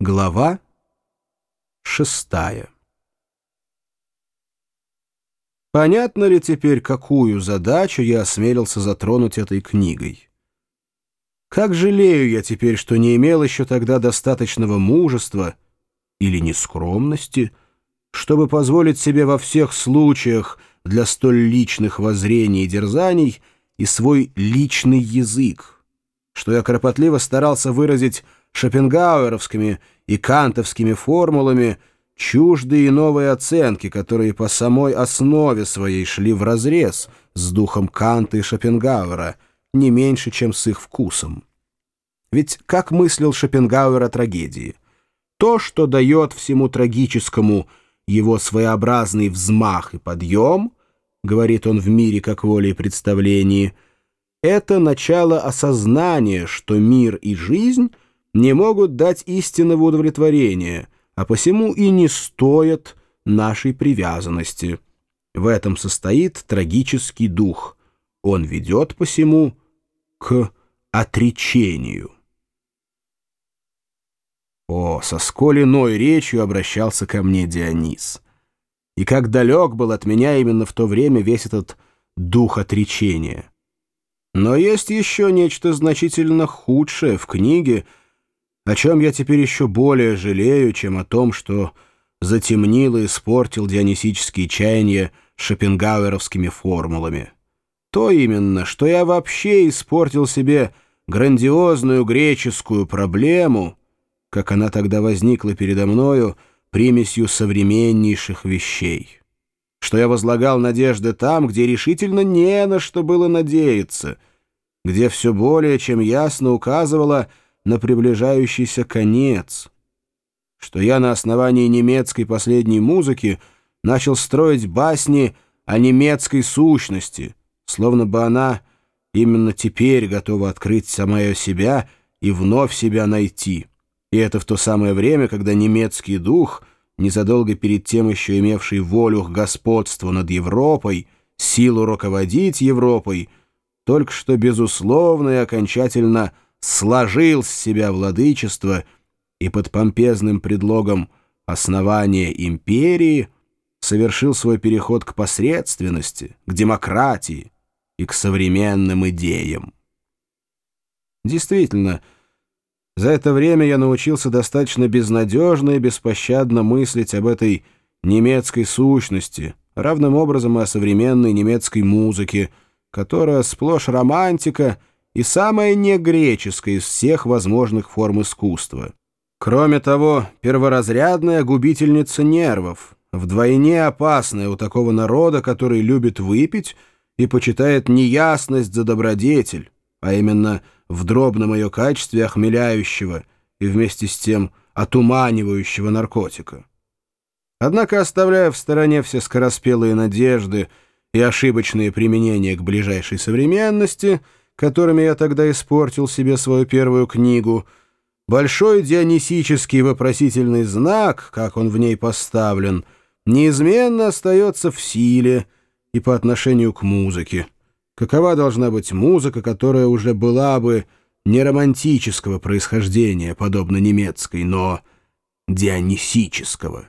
Глава шестая Понятно ли теперь, какую задачу я осмелился затронуть этой книгой? Как жалею я теперь, что не имел еще тогда достаточного мужества или нескромности, чтобы позволить себе во всех случаях для столь личных воззрений и дерзаний и свой личный язык, что я кропотливо старался выразить шопенгауэровскими и кантовскими формулами чуждые новые оценки, которые по самой основе своей шли вразрез с духом Канта и Шопенгауэра, не меньше, чем с их вкусом. Ведь как мыслил Шопенгауэр о трагедии? То, что дает всему трагическому его своеобразный взмах и подъем, говорит он в мире как воле и представлении, это начало осознания, что мир и жизнь — не могут дать истинного удовлетворения, а посему и не стоят нашей привязанности. В этом состоит трагический дух. Он ведет посему к отречению. О, со сколь речью обращался ко мне Дионис. И как далек был от меня именно в то время весь этот дух отречения. Но есть еще нечто значительно худшее в книге, о чем я теперь еще более жалею, чем о том, что затемнил и испортил дионисические чаяния шопенгауэровскими формулами. То именно, что я вообще испортил себе грандиозную греческую проблему, как она тогда возникла передо мною, примесью современнейших вещей. Что я возлагал надежды там, где решительно не на что было надеяться, где все более чем ясно указывало — на приближающийся конец, что я на основании немецкой последней музыки начал строить басни о немецкой сущности, словно бы она именно теперь готова открыть самое себя и вновь себя найти. И это в то самое время, когда немецкий дух, незадолго перед тем еще имевший волю к господству над Европой, силу руководить Европой, только что безусловно и окончательно – сложил с себя владычество и под помпезным предлогом основания империи совершил свой переход к посредственности, к демократии и к современным идеям. Действительно, за это время я научился достаточно безнадежно и беспощадно мыслить об этой немецкой сущности, равным образом и о современной немецкой музыке, которая сплошь романтика — и самая негреческая из всех возможных форм искусства. Кроме того, перворазрядная губительница нервов, вдвойне опасная у такого народа, который любит выпить и почитает неясность за добродетель, а именно в дробном ее качестве охмеляющего и вместе с тем отуманивающего наркотика. Однако, оставляя в стороне все скороспелые надежды и ошибочные применения к ближайшей современности — которыми я тогда испортил себе свою первую книгу, большой дионисический вопросительный знак, как он в ней поставлен, неизменно остается в силе и по отношению к музыке. Какова должна быть музыка, которая уже была бы не романтического происхождения, подобно немецкой, но дионисического?